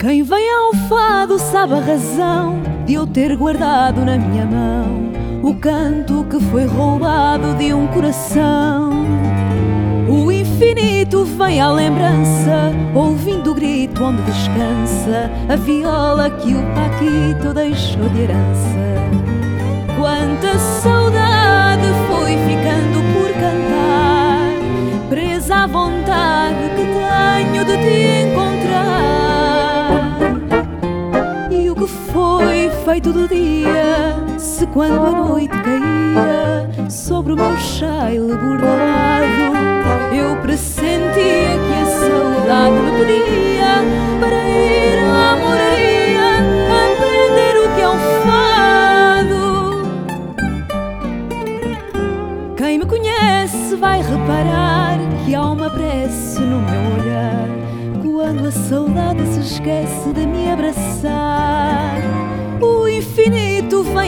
Quem vem ao fado sabe a razão de eu ter guardado na minha mão o canto que foi roubado de um coração. O infinito vem à lembrança, ouvindo o grito onde descansa a viola que o Paquito deixou de herança. Feito do dia, se quando a noite caía sobre o meu chale bordado, eu pressentia que a saudade me pedia para ir à moraria aprender o que é um fado. Quem me conhece vai reparar que há uma prece no meu olhar quando a saudade se esquece de me abraçar.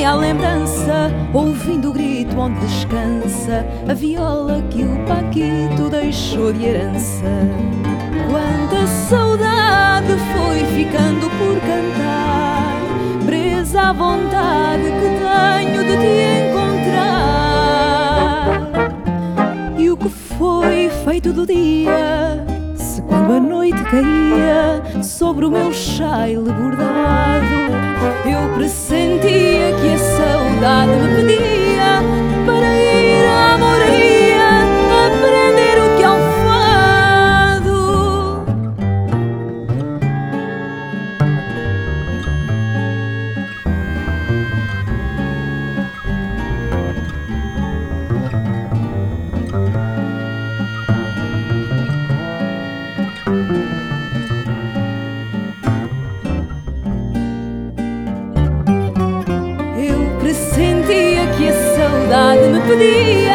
Vem à lembrança, ouvindo o grito onde descansa a viola que o Paquito deixou de herança. Quanta saudade foi ficando por cantar, presa à vontade que tenho de te encontrar. E o que foi feito do dia? Se quando a noite caía sobre o meu chale bordado, eu pressentia דער דמפלי